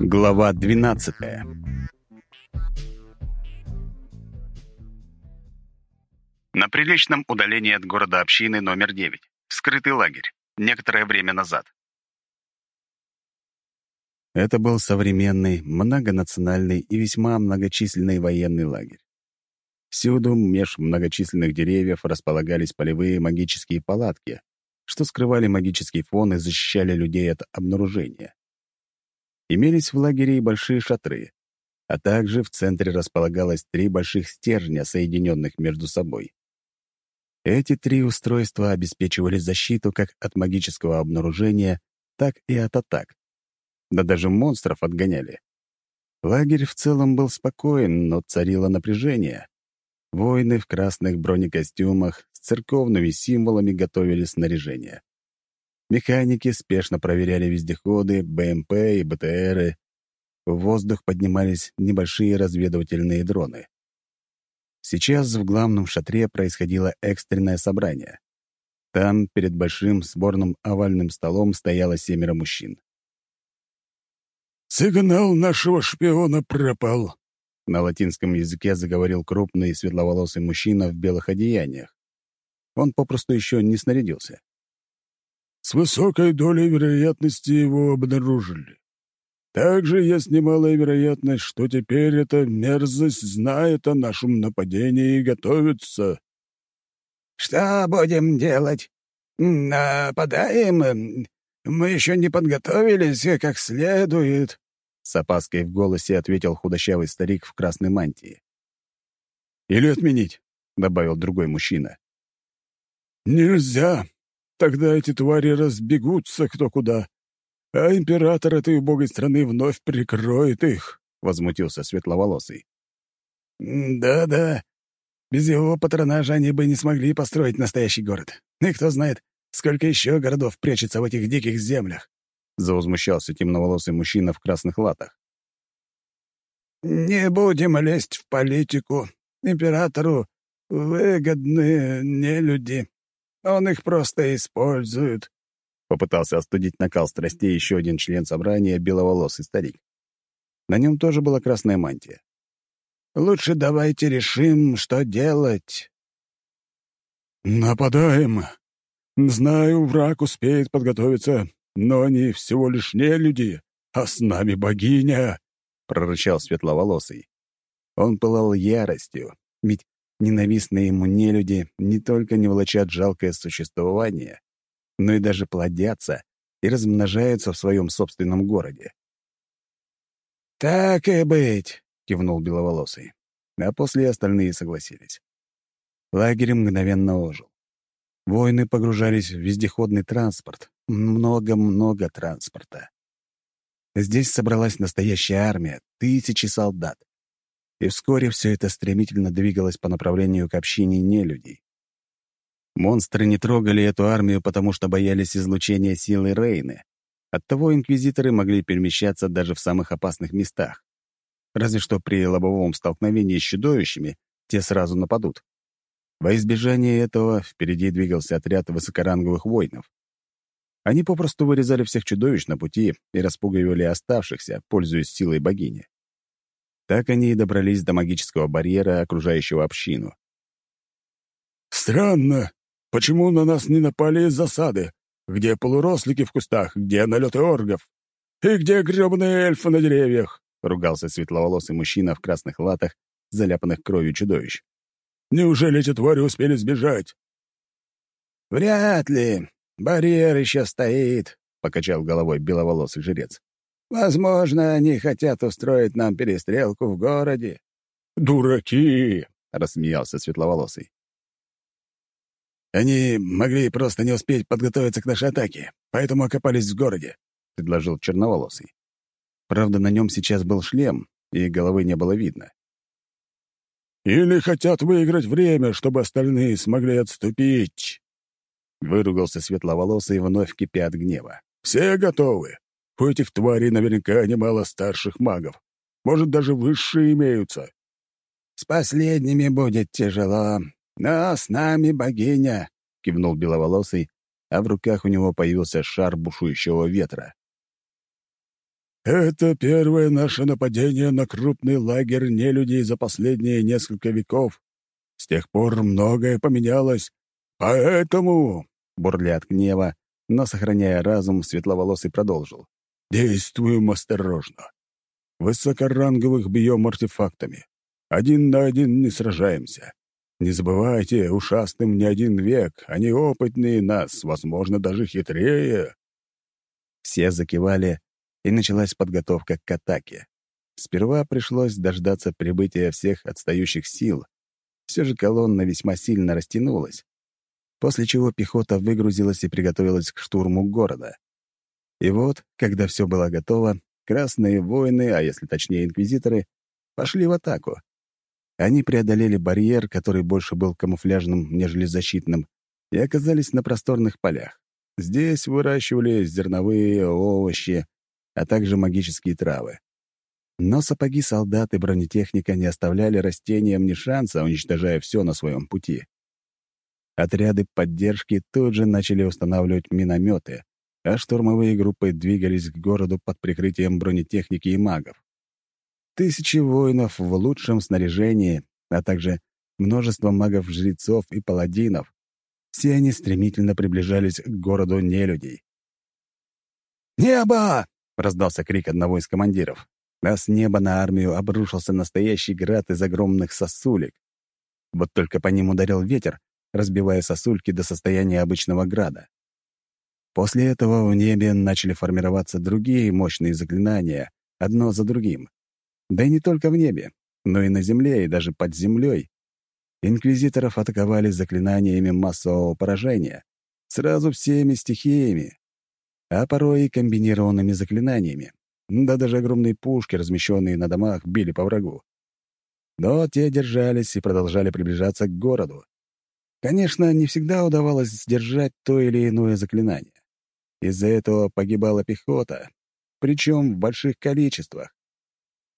Глава 12 На приличном удалении от города общины номер 9. Скрытый лагерь. Некоторое время назад. Это был современный, многонациональный и весьма многочисленный военный лагерь. Всюду меж многочисленных деревьев располагались полевые магические палатки, что скрывали магический фон и защищали людей от обнаружения. Имелись в лагере и большие шатры, а также в центре располагалось три больших стержня, соединенных между собой. Эти три устройства обеспечивали защиту как от магического обнаружения, так и от атак. Да даже монстров отгоняли. Лагерь в целом был спокоен, но царило напряжение. Воины в красных бронекостюмах с церковными символами готовили снаряжение. Механики спешно проверяли вездеходы, БМП и БТРы. В воздух поднимались небольшие разведывательные дроны. Сейчас в главном шатре происходило экстренное собрание. Там, перед большим сборным овальным столом, стояло семеро мужчин. «Сигнал нашего шпиона пропал», — на латинском языке заговорил крупный светловолосый мужчина в белых одеяниях. Он попросту еще не снарядился. С высокой долей вероятности его обнаружили. Также есть немалая вероятность, что теперь эта мерзость знает о нашем нападении и готовится. «Что будем делать? Нападаем? Мы еще не подготовились как следует», — с опаской в голосе ответил худощавый старик в красной мантии. «Или отменить», — добавил другой мужчина. «Нельзя. Тогда эти твари разбегутся кто куда, а император этой убогой страны вновь прикроет их», — возмутился светловолосый. «Да-да. Без его патронажа они бы не смогли построить настоящий город. И кто знает, сколько еще городов прячется в этих диких землях», — заузмущался темноволосый мужчина в красных латах. «Не будем лезть в политику. Императору выгодны не люди. Он их просто использует», — попытался остудить накал страстей еще один член собрания, беловолосый старик. На нем тоже была красная мантия. «Лучше давайте решим, что делать». «Нападаем. Знаю, враг успеет подготовиться, но они всего лишь не люди, а с нами богиня», — прорычал светловолосый. Он пылал яростью, ведь Ненавистные ему нелюди не только не влачат жалкое существование, но и даже плодятся и размножаются в своем собственном городе. «Так и быть», — кивнул Беловолосый. А после остальные согласились. Лагерь мгновенно ожил. Воины погружались в вездеходный транспорт. Много-много транспорта. Здесь собралась настоящая армия, тысячи солдат. И вскоре все это стремительно двигалось по направлению к общине нелюдей. Монстры не трогали эту армию, потому что боялись излучения силы Рейны. Оттого инквизиторы могли перемещаться даже в самых опасных местах. Разве что при лобовом столкновении с чудовищами те сразу нападут. Во избежание этого впереди двигался отряд высокоранговых воинов. Они попросту вырезали всех чудовищ на пути и распугивали оставшихся, пользуясь силой богини. Так они и добрались до магического барьера, окружающего общину. «Странно. Почему на нас не напали из засады? Где полурослики в кустах? Где налеты оргов? И где гребаные эльфы на деревьях?» — ругался светловолосый мужчина в красных латах, заляпанных кровью чудовищ. «Неужели эти твари успели сбежать?» «Вряд ли. Барьер еще стоит», — покачал головой беловолосый жрец. Возможно, они хотят устроить нам перестрелку в городе». «Дураки!» — рассмеялся Светловолосый. «Они могли просто не успеть подготовиться к нашей атаке, поэтому окопались в городе», — предложил Черноволосый. Правда, на нем сейчас был шлем, и головы не было видно. «Или хотят выиграть время, чтобы остальные смогли отступить», — выругался Светловолосый, вновь кипя от гнева. «Все готовы?» У этих тварей наверняка немало старших магов. Может, даже высшие имеются. С последними будет тяжело. «Но с нами богиня!» — кивнул беловолосый, а в руках у него появился шар бушующего ветра. «Это первое наше нападение на крупный лагерь нелюдей за последние несколько веков. С тех пор многое поменялось, поэтому...» Бурля от гнева, но, сохраняя разум, светловолосый продолжил. «Действуем осторожно. Высокоранговых бьем артефактами. Один на один не сражаемся. Не забывайте, ушастым не один век, они опытнее нас, возможно, даже хитрее». Все закивали, и началась подготовка к атаке. Сперва пришлось дождаться прибытия всех отстающих сил. Все же колонна весьма сильно растянулась, после чего пехота выгрузилась и приготовилась к штурму города. И вот, когда все было готово, красные воины, а если точнее инквизиторы, пошли в атаку. Они преодолели барьер, который больше был камуфляжным, нежели защитным, и оказались на просторных полях. Здесь выращивали зерновые, овощи, а также магические травы. Но сапоги солдат и бронетехника не оставляли растениям ни шанса, уничтожая все на своем пути. Отряды поддержки тут же начали устанавливать минометы, а штурмовые группы двигались к городу под прикрытием бронетехники и магов. Тысячи воинов в лучшем снаряжении, а также множество магов-жрецов и паладинов. Все они стремительно приближались к городу нелюдей. «Небо!» — раздался крик одного из командиров. А с неба на армию обрушился настоящий град из огромных сосулек. Вот только по ним ударил ветер, разбивая сосульки до состояния обычного града. После этого в небе начали формироваться другие мощные заклинания, одно за другим. Да и не только в небе, но и на земле, и даже под землей. Инквизиторов атаковали заклинаниями массового поражения, сразу всеми стихиями, а порой и комбинированными заклинаниями. Да даже огромные пушки, размещенные на домах, били по врагу. Но те держались и продолжали приближаться к городу. Конечно, не всегда удавалось сдержать то или иное заклинание. Из-за этого погибала пехота, причем в больших количествах.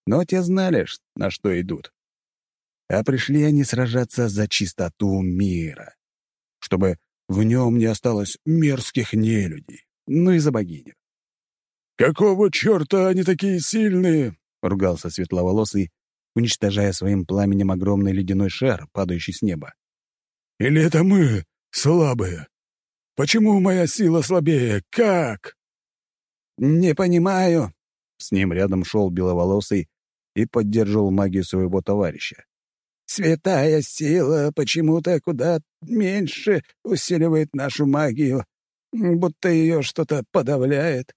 Но те знали, на что идут. А пришли они сражаться за чистоту мира, чтобы в нем не осталось мерзких нелюдей ну и за богиню. «Какого черта они такие сильные?» — ругался светловолосый, уничтожая своим пламенем огромный ледяной шар, падающий с неба. «Или это мы слабые? Почему моя сила слабее? Как?» «Не понимаю». С ним рядом шел беловолосый и поддерживал магию своего товарища. «Святая сила почему-то куда меньше усиливает нашу магию, будто ее что-то подавляет».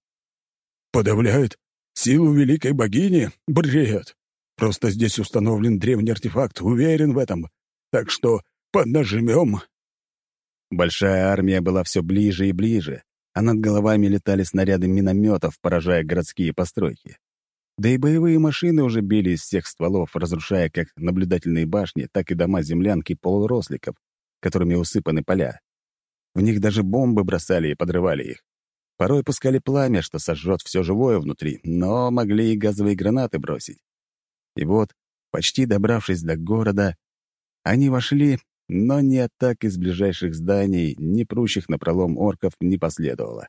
«Подавляет? Силу великой богини? Бред! Просто здесь установлен древний артефакт, уверен в этом. Так что поднажмем». Большая армия была все ближе и ближе, а над головами летали снаряды минометов, поражая городские постройки. Да и боевые машины уже били из всех стволов, разрушая как наблюдательные башни, так и дома землянки полуросликов, которыми усыпаны поля. В них даже бомбы бросали и подрывали их. Порой пускали пламя, что сожжет все живое внутри, но могли и газовые гранаты бросить. И вот, почти добравшись до города, они вошли, но ни атак из ближайших зданий, ни прущих напролом орков не последовало.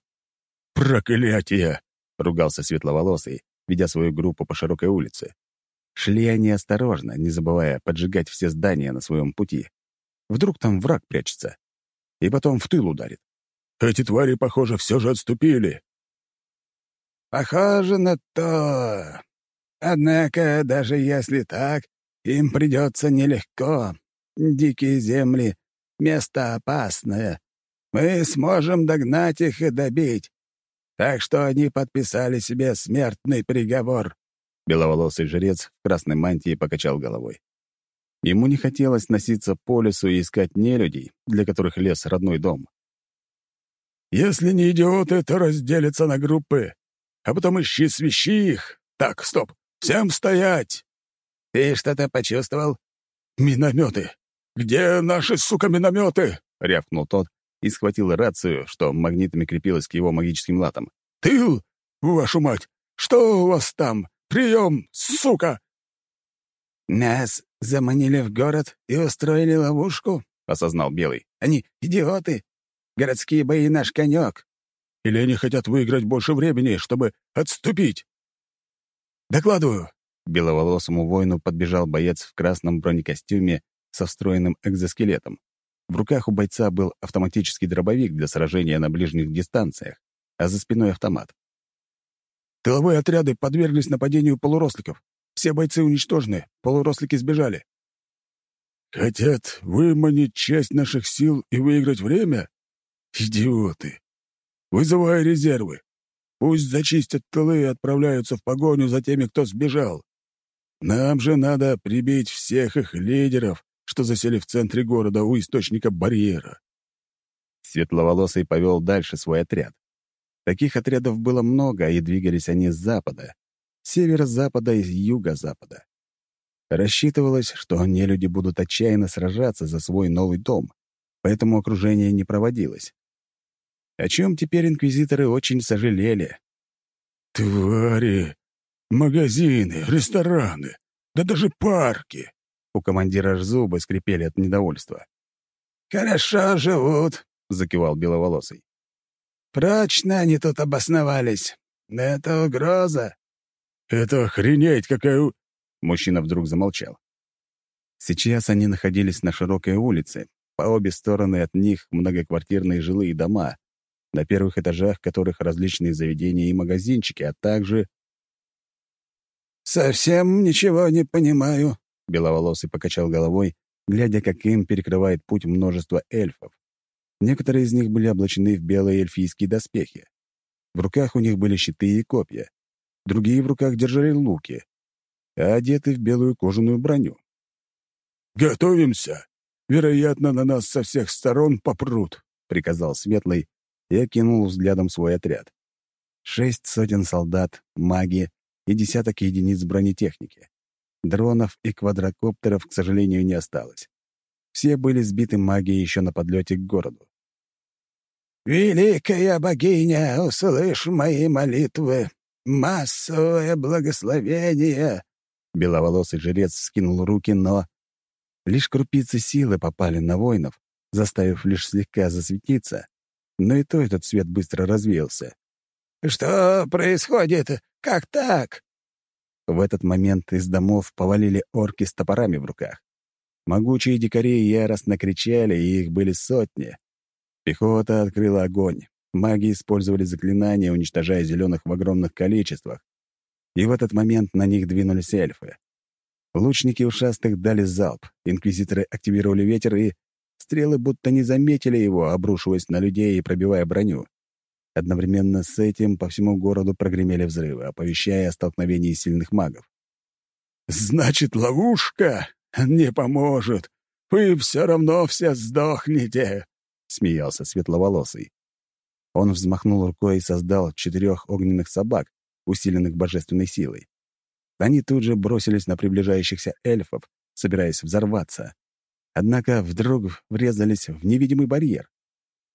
«Проклятие!» — ругался светловолосый, ведя свою группу по широкой улице. Шли они осторожно, не забывая поджигать все здания на своем пути. Вдруг там враг прячется и потом в тыл ударит. Эти твари, похоже, все же отступили. Похоже на то. Однако, даже если так, им придется нелегко. Дикие земли — место опасное. Мы сможем догнать их и добить. Так что они подписали себе смертный приговор. Беловолосый жрец в красной мантии покачал головой. Ему не хотелось носиться по лесу и искать нелюдей, для которых лес — родной дом. «Если не идиоты, то разделятся на группы, а потом ищи свищи их. Так, стоп, всем стоять!» «Ты что-то почувствовал?» «Минометы! Где наши, сука, минометы?» — рявкнул тот и схватил рацию, что магнитами крепилась к его магическим латам. «Тыл! Вашу мать! Что у вас там? Прием, сука!» «Нас заманили в город и устроили ловушку?» — осознал Белый. «Они идиоты! Городские бои — наш конек!» «Или они хотят выиграть больше времени, чтобы отступить?» «Докладываю!» Беловолосому воину подбежал боец в красном бронекостюме со встроенным экзоскелетом. В руках у бойца был автоматический дробовик для сражения на ближних дистанциях, а за спиной автомат. Тыловые отряды подверглись нападению полуросликов. Все бойцы уничтожены, полурослики сбежали. Хотят выманить часть наших сил и выиграть время? Идиоты! Вызывай резервы. Пусть зачистят тылы и отправляются в погоню за теми, кто сбежал. Нам же надо прибить всех их лидеров, что засели в центре города у источника барьера. Светловолосый повел дальше свой отряд. Таких отрядов было много, и двигались они с запада, северо-запада и юго-запада. Рассчитывалось, что нелюди будут отчаянно сражаться за свой новый дом, поэтому окружение не проводилось. О чем теперь инквизиторы очень сожалели. «Твари! Магазины, рестораны, да даже парки!» У командира аж зубы скрипели от недовольства. «Хорошо живут», — закивал Беловолосый. Прочно они тут обосновались. Это угроза. Это охренеть какая... Мужчина вдруг замолчал. Сейчас они находились на широкой улице. По обе стороны от них многоквартирные жилые дома, на первых этажах которых различные заведения и магазинчики, а также... «Совсем ничего не понимаю», — Беловолосый покачал головой, глядя, как им перекрывает путь множество эльфов. Некоторые из них были облачены в белые эльфийские доспехи. В руках у них были щиты и копья. Другие в руках держали луки, а одеты в белую кожаную броню. «Готовимся! Вероятно, на нас со всех сторон попрут», — приказал Светлый и окинул взглядом свой отряд. Шесть сотен солдат, маги и десяток единиц бронетехники. Дронов и квадрокоптеров, к сожалению, не осталось. Все были сбиты магией еще на подлете к городу. «Великая богиня, услышь мои молитвы! Массовое благословение!» Беловолосый жрец скинул руки, но... Лишь крупицы силы попали на воинов, заставив лишь слегка засветиться, но и то этот свет быстро развеялся. «Что происходит? Как так?» В этот момент из домов повалили орки с топорами в руках. Могучие дикари яростно кричали, и их были сотни. Пехота открыла огонь. Маги использовали заклинания, уничтожая зеленых в огромных количествах. И в этот момент на них двинулись эльфы. Лучники ушастых дали залп, инквизиторы активировали ветер, и стрелы будто не заметили его, обрушиваясь на людей и пробивая броню. Одновременно с этим по всему городу прогремели взрывы, оповещая о столкновении сильных магов. «Значит, ловушка!» не поможет. Вы все равно все сдохнете», — смеялся светловолосый. Он взмахнул рукой и создал четырех огненных собак, усиленных божественной силой. Они тут же бросились на приближающихся эльфов, собираясь взорваться. Однако вдруг врезались в невидимый барьер.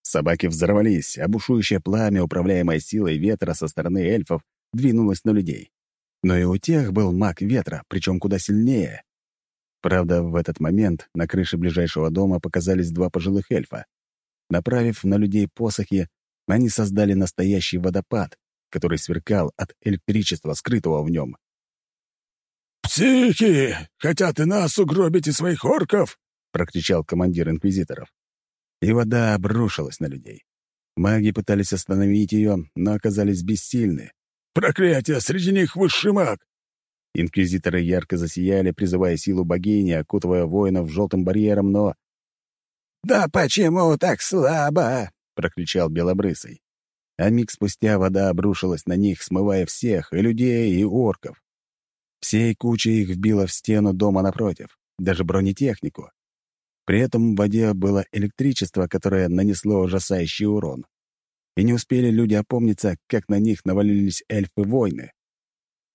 Собаки взорвались, а бушующее пламя, управляемое силой ветра со стороны эльфов, двинулось на людей. Но и у тех был маг ветра, причем куда сильнее. Правда, в этот момент на крыше ближайшего дома показались два пожилых эльфа. Направив на людей посохи, они создали настоящий водопад, который сверкал от электричества, скрытого в нем. «Психи! Хотят и нас угробить, и своих орков!» — прокричал командир инквизиторов. И вода обрушилась на людей. Маги пытались остановить ее, но оказались бессильны. «Проклятие! Среди них высший маг! Инквизиторы ярко засияли, призывая силу богини, окутывая воинов желтым барьером, но... «Да почему так слабо?» — прокричал Белобрысый. А миг спустя вода обрушилась на них, смывая всех, и людей, и орков. Всей кучей их вбило в стену дома напротив, даже бронетехнику. При этом в воде было электричество, которое нанесло ужасающий урон. И не успели люди опомниться, как на них навалились эльфы-войны.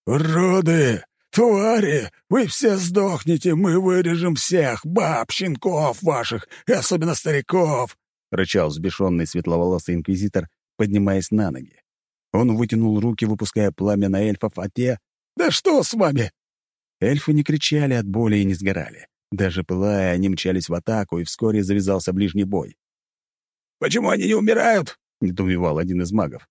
«Роды! Твари! Вы все сдохнете! Мы вырежем всех! Баб, щенков ваших! И особенно стариков!» — рычал взбешенный светловолосый инквизитор, поднимаясь на ноги. Он вытянул руки, выпуская пламя на эльфов, а те... «Да что с вами?» Эльфы не кричали от боли и не сгорали. Даже пылая, они мчались в атаку, и вскоре завязался ближний бой. «Почему они не умирают?» — недоумевал один из магов.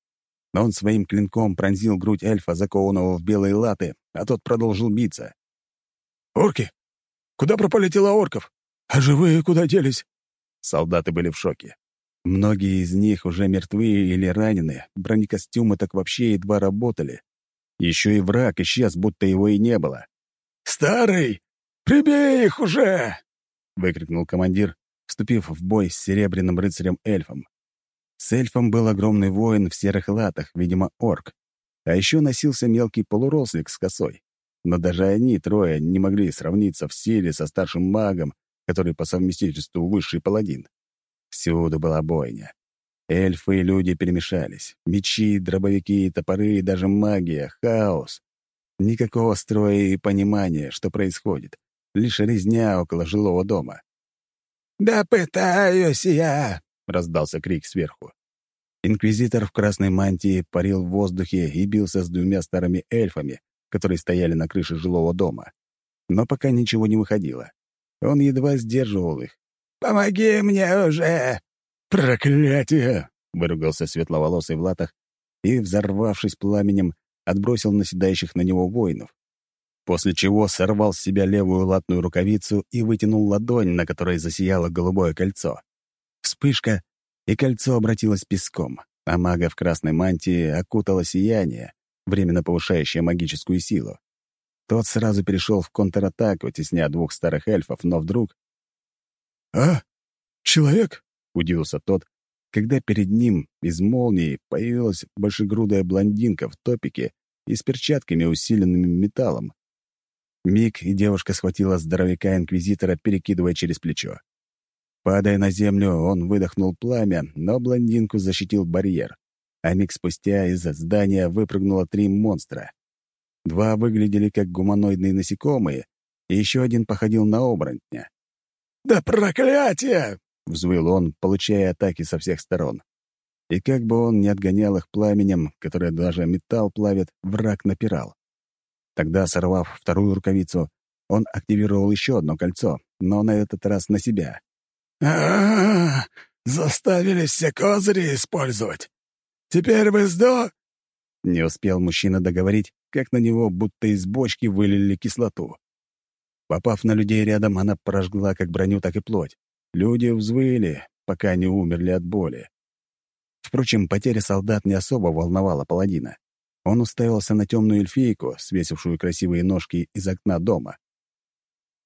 Но он своим клинком пронзил грудь эльфа, закованного в белые латы, а тот продолжил биться. «Орки! Куда пропали тела орков? А живые куда делись?» Солдаты были в шоке. Многие из них уже мертвы или ранены, бронекостюмы так вообще едва работали. Еще и враг исчез, будто его и не было. «Старый! Прибей их уже!» — выкрикнул командир, вступив в бой с серебряным рыцарем-эльфом. С эльфом был огромный воин в серых латах, видимо, орк. А еще носился мелкий полурослик с косой. Но даже они, трое, не могли сравниться в силе со старшим магом, который по совместительству высший паладин. Всюду была бойня. Эльфы и люди перемешались. Мечи, дробовики, топоры и даже магия, хаос. Никакого строя и понимания, что происходит. Лишь резня около жилого дома. «Да пытаюсь я!» — раздался крик сверху. Инквизитор в красной мантии парил в воздухе и бился с двумя старыми эльфами, которые стояли на крыше жилого дома. Но пока ничего не выходило. Он едва сдерживал их. «Помоги мне уже!» «Проклятие!» — выругался светловолосый в латах и, взорвавшись пламенем, отбросил наседающих на него воинов. После чего сорвал с себя левую латную рукавицу и вытянул ладонь, на которой засияло голубое кольцо. Вспышка, и кольцо обратилось песком, а мага в красной мантии окутало сияние, временно повышающее магическую силу. Тот сразу перешел в контратаку, тесня двух старых эльфов, но вдруг... «А? Человек?» — удивился тот, когда перед ним из молнии появилась большегрудая блондинка в топике и с перчатками, усиленными металлом. Миг, и девушка схватила здоровяка-инквизитора, перекидывая через плечо. Падая на землю, он выдохнул пламя, но блондинку защитил барьер. А миг спустя из здания выпрыгнуло три монстра. Два выглядели как гуманоидные насекомые, и еще один походил на оборотня. «Да проклятие!» — взвыл он, получая атаки со всех сторон. И как бы он ни отгонял их пламенем, которое даже металл плавит, враг напирал. Тогда, сорвав вторую рукавицу, он активировал еще одно кольцо, но на этот раз на себя а, -а, -а Заставили все козыри использовать. Теперь вы сдо...» Не успел мужчина договорить, как на него будто из бочки вылили кислоту. Попав на людей рядом, она прожгла как броню, так и плоть. Люди взвыли, пока не умерли от боли. Впрочем, потеря солдат не особо волновала паладина. Он уставился на темную эльфийку, свесившую красивые ножки из окна дома.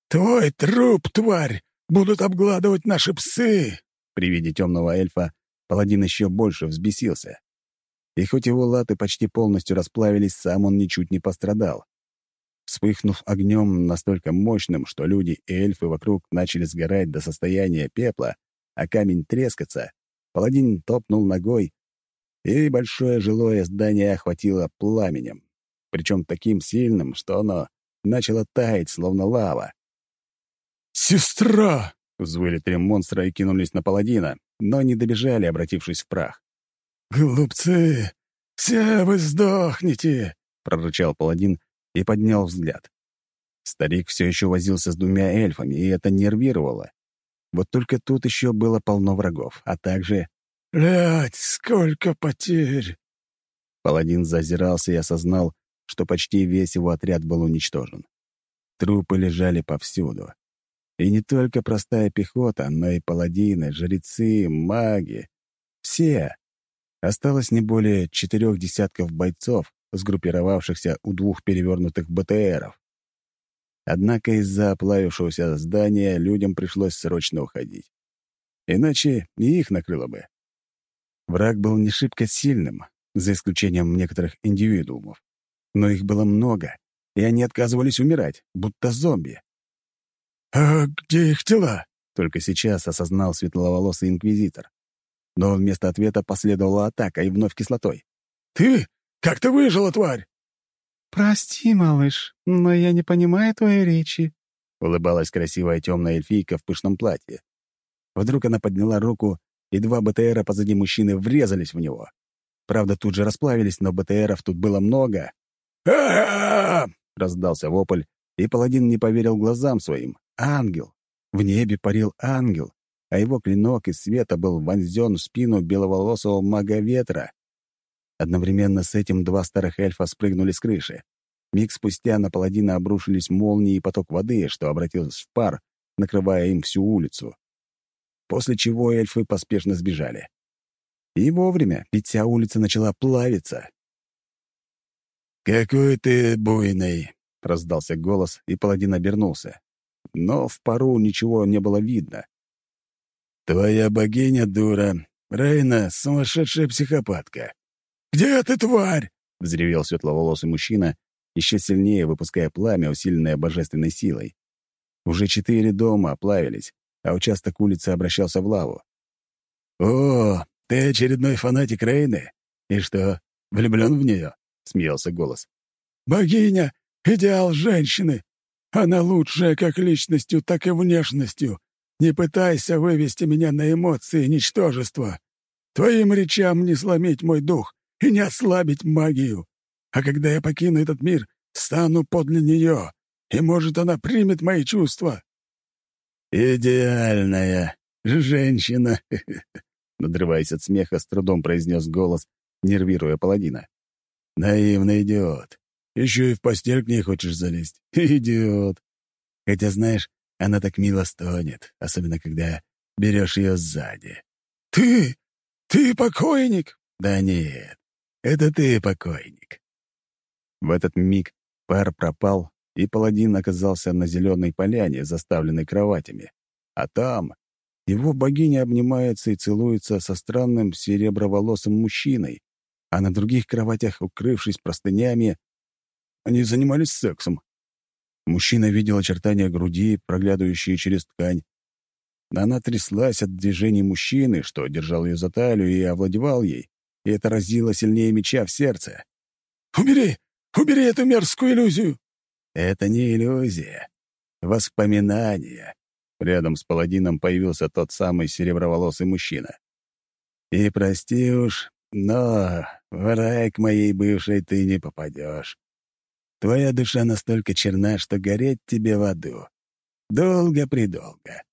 «Твой труп, тварь! Будут обгладывать наши псы!» При виде темного эльфа паладин еще больше взбесился. И хоть его латы почти полностью расплавились, сам он ничуть не пострадал. Вспыхнув огнем настолько мощным, что люди и эльфы вокруг начали сгорать до состояния пепла, а камень трескаться, паладин топнул ногой, и большое жилое здание охватило пламенем, причем таким сильным, что оно начало таять, словно лава. «Сестра!» — взвыли три монстра и кинулись на паладина, но не добежали, обратившись в прах. «Глупцы! Все вы сдохнете!» — прорычал паладин и поднял взгляд. Старик все еще возился с двумя эльфами, и это нервировало. Вот только тут еще было полно врагов, а также... «Блядь, сколько потерь!» Паладин зазирался и осознал, что почти весь его отряд был уничтожен. Трупы лежали повсюду. И не только простая пехота, но и паладины, жрецы, маги. Все. Осталось не более четырех десятков бойцов, сгруппировавшихся у двух перевернутых БТРов. Однако из-за оплавившегося здания людям пришлось срочно уходить. Иначе и их накрыло бы. Враг был не шибко сильным, за исключением некоторых индивидуумов. Но их было много, и они отказывались умирать, будто зомби. «А где их тела?» — только сейчас осознал светловолосый инквизитор. Но вместо ответа последовала атака и вновь кислотой. «Ты? Как ты выжила, тварь?» «Прости, малыш, но я не понимаю твоей речи», — улыбалась красивая темная эльфийка в пышном платье. Вдруг она подняла руку, и два БТРа позади мужчины врезались в него. Правда, тут же расплавились, но БТРов тут было много. раздался вопль, и паладин не поверил глазам своим. ангел. В небе парил ангел, а его клинок из света был вонзен в спину беловолосого мага ветра. Одновременно с этим два старых эльфа спрыгнули с крыши. Миг спустя на паладина обрушились молнии и поток воды, что обратился в пар, накрывая им всю улицу. После чего эльфы поспешно сбежали. И вовремя, ведь вся улица начала плавиться. «Какой ты буйный!» — раздался голос, и паладин обернулся. Но в пару ничего не было видно. «Твоя богиня дура. Рейна — сумасшедшая психопатка. «Где ты, тварь?» — взревел светловолосый мужчина, еще сильнее выпуская пламя, усиленное божественной силой. Уже четыре дома оплавились, а участок улицы обращался в лаву. «О, ты очередной фанатик Рейны? И что, влюблен в нее?» — смеялся голос. «Богиня — идеал женщины. Она лучшая как личностью, так и внешностью. Не пытайся вывести меня на эмоции ничтожества. Твоим речам не сломить мой дух и не ослабить магию. А когда я покину этот мир, стану подле нее, и, может, она примет мои чувства». «Идеальная женщина!» Надрываясь от смеха, с трудом произнес голос, нервируя паладина. «Наивный идиот. Еще и в постель к ней хочешь залезть. Идиот. Хотя, знаешь, она так мило стонет, особенно когда берешь ее сзади». «Ты? Ты покойник?» «Да нет, это ты покойник». В этот миг пар пропал, и паладин оказался на зеленой поляне, заставленной кроватями. А там его богиня обнимается и целуется со странным сереброволосым мужчиной, а на других кроватях, укрывшись простынями, они занимались сексом. Мужчина видел очертания груди, проглядывающие через ткань. Она тряслась от движений мужчины, что держал ее за талию и овладевал ей, и это разило сильнее меча в сердце. «Убери! Убери эту мерзкую иллюзию!» «Это не иллюзия. Воспоминание». Рядом с паладином появился тот самый сереброволосый мужчина. «И прости уж, но в рай к моей бывшей ты не попадешь. Твоя душа настолько черна, что гореть тебе в аду. Долго-предолго».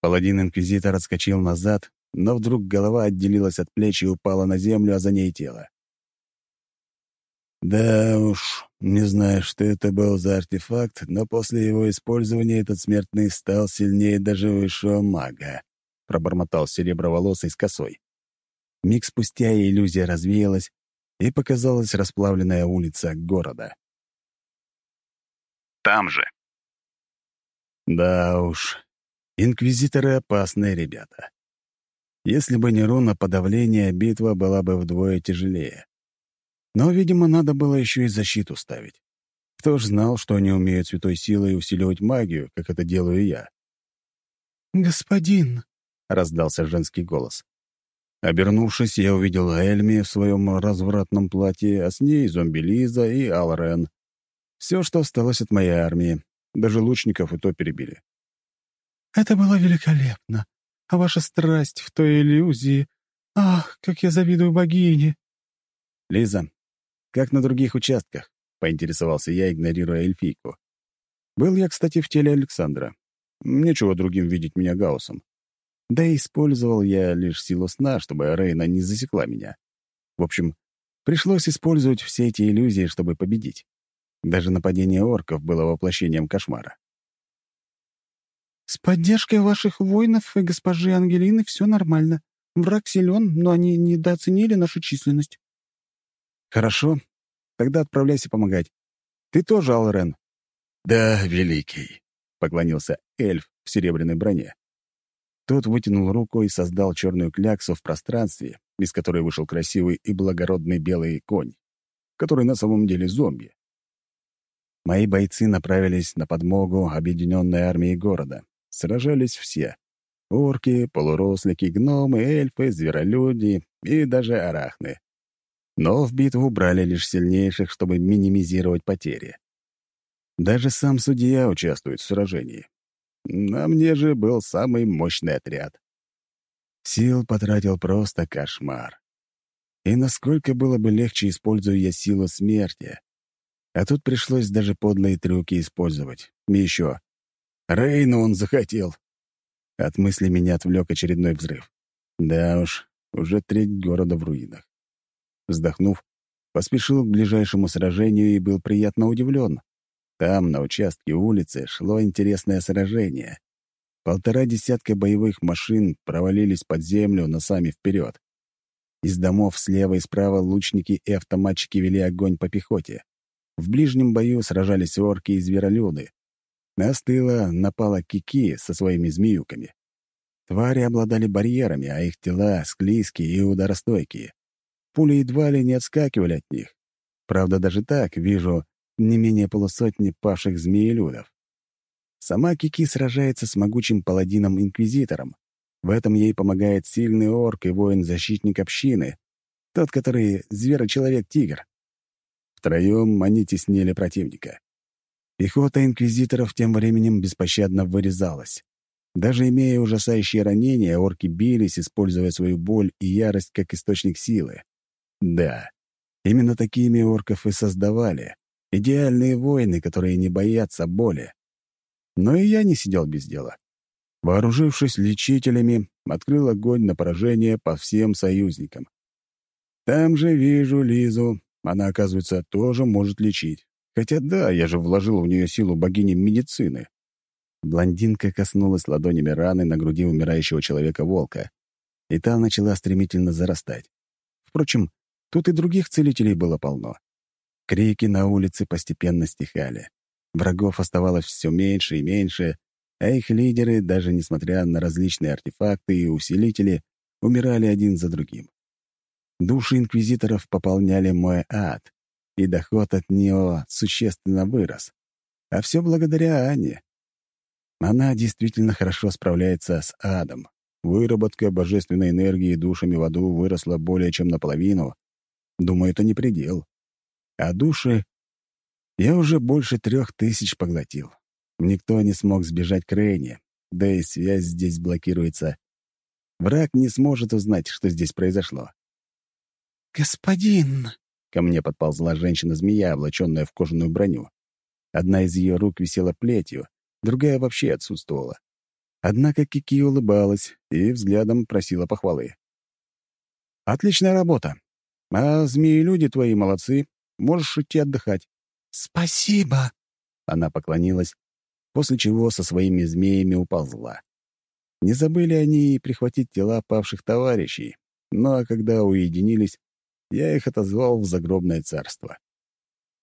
Паладин-инквизитор отскочил назад, но вдруг голова отделилась от плеч и упала на землю, а за ней тело. Да уж, не знаю, что это был за артефакт, но после его использования этот смертный стал сильнее даже высшего мага, пробормотал сереброволосый с косой. Миг спустя иллюзия развеялась, и показалась расплавленная улица города. Там же. Да уж, инквизиторы — опасные ребята. Если бы не руна подавления, битва была бы вдвое тяжелее. Но, видимо, надо было еще и защиту ставить. Кто ж знал, что они умеют святой силой усиливать магию, как это делаю я? «Господин!» — раздался женский голос. Обернувшись, я увидел Эльми в своем развратном платье, а с ней зомби Лиза и Алрен. Все, что осталось от моей армии. Даже лучников и то перебили. «Это было великолепно. А ваша страсть в той иллюзии... Ах, как я завидую богине!» «Лиза, как на других участках?» — поинтересовался я, игнорируя эльфийку. Был я, кстати, в теле Александра. Нечего другим видеть меня Гаусом. Да и использовал я лишь силу сна, чтобы Рейна не засекла меня. В общем, пришлось использовать все эти иллюзии, чтобы победить. Даже нападение орков было воплощением кошмара. «С поддержкой ваших воинов и госпожи Ангелины все нормально. Враг силен, но они недооценили нашу численность». «Хорошо. Тогда отправляйся помогать. Ты тоже, Алрен?» «Да, великий», — поклонился эльф в серебряной броне. Тот вытянул руку и создал черную кляксу в пространстве, из которой вышел красивый и благородный белый конь, который на самом деле зомби. Мои бойцы направились на подмогу объединенной армии города. Сражались все — орки, полурослики, гномы, эльфы, зверолюди и даже арахны. Но в битву брали лишь сильнейших, чтобы минимизировать потери. Даже сам судья участвует в сражении. На мне же был самый мощный отряд. Сил потратил просто кошмар. И насколько было бы легче, используя я силу смерти. А тут пришлось даже подлые трюки использовать. И еще. Рейна он захотел. От мысли меня отвлек очередной взрыв. Да уж, уже треть города в руинах. Вздохнув, поспешил к ближайшему сражению и был приятно удивлен. Там, на участке улицы, шло интересное сражение. Полтора десятка боевых машин провалились под землю носами вперед. Из домов слева и справа лучники и автоматчики вели огонь по пехоте. В ближнем бою сражались орки и зверолюды. На стыла напала кики со своими змеюками. Твари обладали барьерами, а их тела склизкие и ударостойкие. Пули едва ли не отскакивали от них. Правда, даже так вижу не менее полусотни павших змеелюдов. Сама Кики сражается с могучим паладином-инквизитором. В этом ей помогает сильный орк и воин-защитник общины, тот, который зверочеловек-тигр. Втроем они теснили противника. Пехота инквизиторов тем временем беспощадно вырезалась. Даже имея ужасающие ранения, орки бились, используя свою боль и ярость как источник силы. Да, именно такими орков и создавали. Идеальные воины, которые не боятся боли. Но и я не сидел без дела. Вооружившись лечителями, открыл огонь на поражение по всем союзникам. Там же вижу Лизу. Она, оказывается, тоже может лечить. Хотя да, я же вложил в нее силу богини медицины. Блондинка коснулась ладонями раны на груди умирающего человека-волка, и та начала стремительно зарастать. Впрочем, тут и других целителей было полно. Крики на улице постепенно стихали. Врагов оставалось все меньше и меньше, а их лидеры, даже несмотря на различные артефакты и усилители, умирали один за другим. Души инквизиторов пополняли мой ад, и доход от нее существенно вырос. А все благодаря Ане. Она действительно хорошо справляется с адом. Выработка божественной энергии душами в аду выросла более чем наполовину. Думаю, это не предел. А души я уже больше трех тысяч поглотил. Никто не смог сбежать к Рейне, да и связь здесь блокируется. Враг не сможет узнать, что здесь произошло. «Господин!» — ко мне подползла женщина-змея, облаченная в кожаную броню. Одна из ее рук висела плетью, другая вообще отсутствовала. Однако Кики улыбалась и взглядом просила похвалы. «Отличная работа. А змеи-люди твои молодцы. Можешь идти отдыхать». «Спасибо!» Она поклонилась после чего со своими змеями уползла. Не забыли они и прихватить тела павших товарищей, ну а когда уединились, я их отозвал в загробное царство.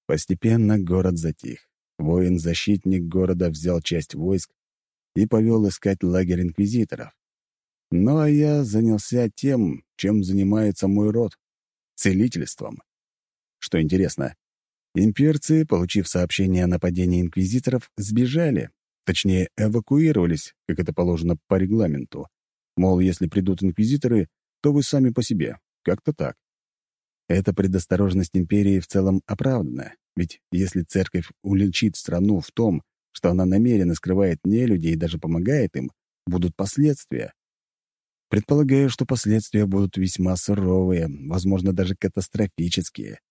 Постепенно город затих. Воин-защитник города взял часть войск и повел искать лагерь инквизиторов. Ну а я занялся тем, чем занимается мой род — целительством. Что интересно, Имперцы, получив сообщение о нападении инквизиторов, сбежали, точнее, эвакуировались, как это положено по регламенту. Мол, если придут инквизиторы, то вы сами по себе. Как-то так. Эта предосторожность империи в целом оправдана, ведь если церковь уличит страну в том, что она намеренно скрывает нелюдей и даже помогает им, будут последствия. Предполагаю, что последствия будут весьма суровые, возможно, даже катастрофические.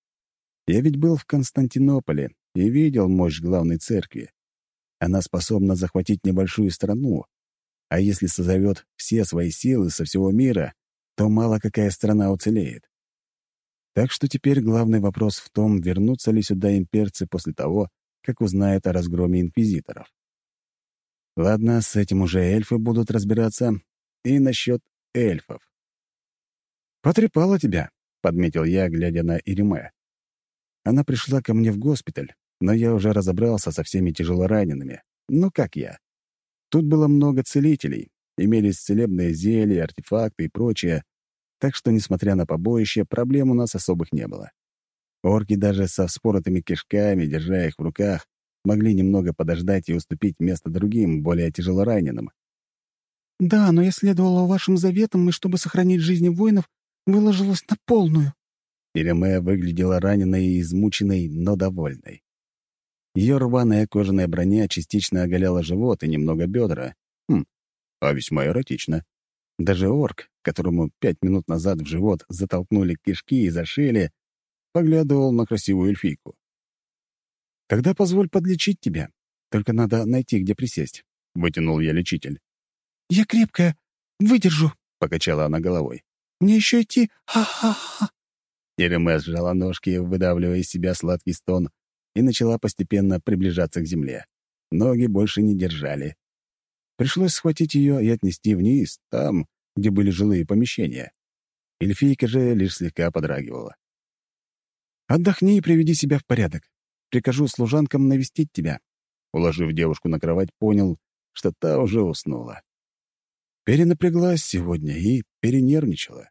Я ведь был в Константинополе и видел мощь главной церкви. Она способна захватить небольшую страну, а если созовет все свои силы со всего мира, то мало какая страна уцелеет. Так что теперь главный вопрос в том, вернутся ли сюда имперцы после того, как узнают о разгроме инквизиторов. Ладно, с этим уже эльфы будут разбираться. И насчет эльфов. «Потрепало тебя», — подметил я, глядя на Ириме. Она пришла ко мне в госпиталь, но я уже разобрался со всеми тяжелоранеными. Ну, как я. Тут было много целителей, имелись целебные зелья, артефакты и прочее, так что, несмотря на побоище, проблем у нас особых не было. Орки даже со вспоротыми кишками, держа их в руках, могли немного подождать и уступить место другим, более тяжелораненым. «Да, но я следовала вашим заветам, и чтобы сохранить жизни воинов, выложилась на полную», Иреме выглядела раненой и измученной, но довольной. Ее рваная кожаная броня частично оголяла живот и немного бедра. Хм, а весьма эротично. Даже орк, которому пять минут назад в живот затолкнули кишки и зашили, поглядывал на красивую эльфийку. «Тогда позволь подлечить тебя. Только надо найти, где присесть. — вытянул я лечитель. «Я крепкая, выдержу», — покачала она головой. «Мне еще идти? Ха-ха-ха!» Сжала ножки, выдавливая из себя сладкий стон, и начала постепенно приближаться к земле. Ноги больше не держали. Пришлось схватить ее и отнести вниз, там, где были жилые помещения. Эльфийка же лишь слегка подрагивала. «Отдохни и приведи себя в порядок. Прикажу служанкам навестить тебя». Уложив девушку на кровать, понял, что та уже уснула. Перенапряглась сегодня и перенервничала.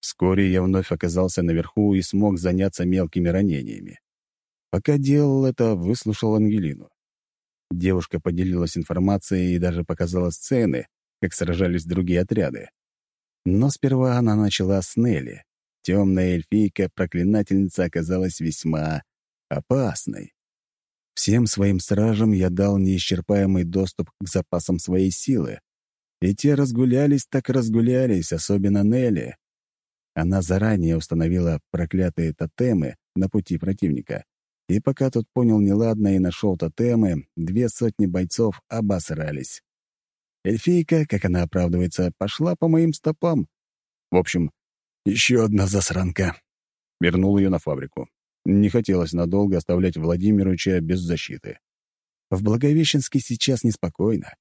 Вскоре я вновь оказался наверху и смог заняться мелкими ранениями. Пока делал это, выслушал Ангелину. Девушка поделилась информацией и даже показала сцены, как сражались другие отряды. Но сперва она начала с Нелли. Темная эльфийка-проклинательница оказалась весьма опасной. Всем своим стражам я дал неисчерпаемый доступ к запасам своей силы. И те разгулялись так разгулялись, особенно Нелли. Она заранее установила проклятые тотемы на пути противника. И пока тот понял неладное и нашел тотемы, две сотни бойцов обосрались. Эльфийка, как она оправдывается, пошла по моим стопам. В общем, еще одна засранка. Вернул ее на фабрику. Не хотелось надолго оставлять Владимировича без защиты. В Благовещенске сейчас неспокойно.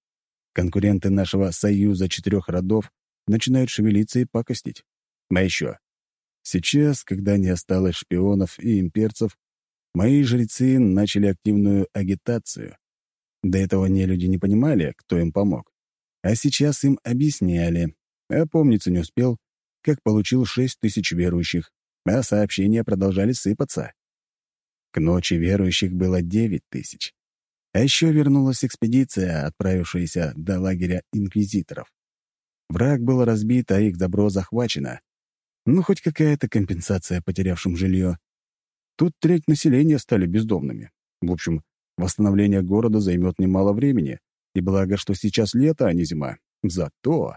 Конкуренты нашего союза четырех родов начинают шевелиться и пакостить. А еще. Сейчас, когда не осталось шпионов и имперцев, мои жрецы начали активную агитацию. До этого не люди не понимали, кто им помог. А сейчас им объясняли. А помнится не успел, как получил шесть тысяч верующих, а сообщения продолжали сыпаться. К ночи верующих было девять тысяч. А еще вернулась экспедиция, отправившаяся до лагеря инквизиторов. Враг был разбит, а их добро захвачено. Ну, хоть какая-то компенсация потерявшим жилье. Тут треть населения стали бездомными. В общем, восстановление города займет немало времени, и благо, что сейчас лето, а не зима. Зато...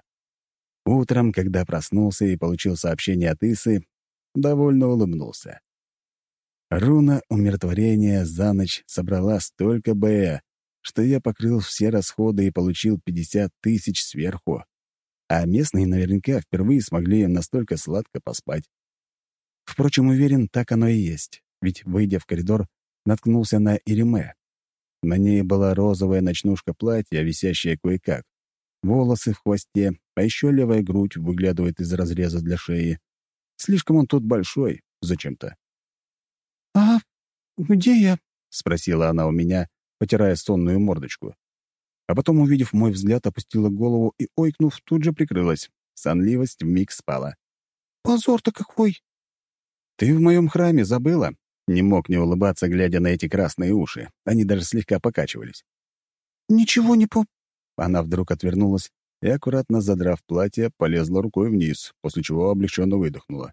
Утром, когда проснулся и получил сообщение от Исы, довольно улыбнулся. Руна умиротворения за ночь собрала столько Б, что я покрыл все расходы и получил 50 тысяч сверху. А местные наверняка впервые смогли настолько сладко поспать. Впрочем, уверен, так оно и есть, ведь, выйдя в коридор, наткнулся на Ириме. На ней была розовая ночнушка платья, висящая кое-как. Волосы в хвосте, а еще левая грудь выглядывает из разреза для шеи. Слишком он тут большой, зачем-то. «А где я?» — спросила она у меня, потирая сонную мордочку. А потом, увидев мой взгляд, опустила голову и, ойкнув, тут же прикрылась. Сонливость вмиг спала. «Позор-то какой!» «Ты в моем храме забыла?» Не мог не улыбаться, глядя на эти красные уши. Они даже слегка покачивались. «Ничего не по...» Она вдруг отвернулась и, аккуратно задрав платье, полезла рукой вниз, после чего облегченно выдохнула.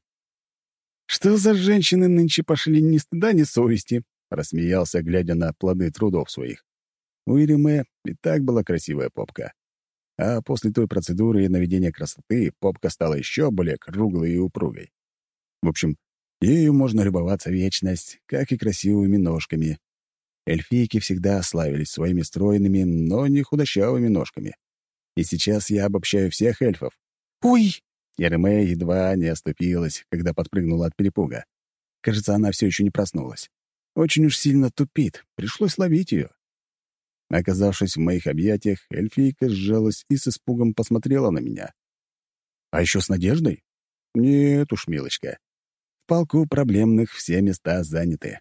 «Что за женщины нынче пошли ни стыда, ни совести?» — рассмеялся, глядя на плоды трудов своих. У Ириме и так была красивая попка. А после той процедуры и наведения красоты попка стала еще более круглой и упругой. В общем, Ею можно любоваться вечность, как и красивыми ножками. Эльфийки всегда славились своими стройными, но не худощавыми ножками. И сейчас я обобщаю всех эльфов. «Ой!» Ереме едва не оступилась, когда подпрыгнула от перепуга. Кажется, она все еще не проснулась. Очень уж сильно тупит, пришлось ловить ее. Оказавшись в моих объятиях, эльфийка сжалась и с испугом посмотрела на меня. А еще с надеждой? Нет уж, милочка, полку проблемных все места заняты.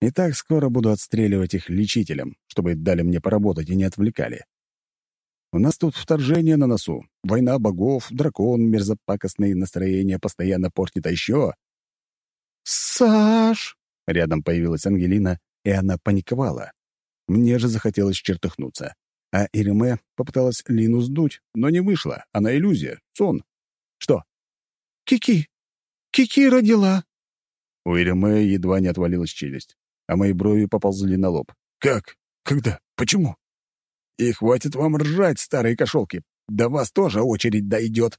И так скоро буду отстреливать их лечителям, чтобы дали мне поработать и не отвлекали. У нас тут вторжение на носу, война богов, дракон мерзопакостный, настроение постоянно портит, а еще... «Саш!» — рядом появилась Ангелина, и она паниковала. Мне же захотелось чертыхнуться. А Иреме попыталась Лину сдуть, но не вышло. Она иллюзия, сон. Что? «Кики, Кики родила». У Иреме едва не отвалилась челюсть, а мои брови поползли на лоб. «Как? Когда? Почему?» «И хватит вам ржать, старые кошелки. До вас тоже очередь дойдет».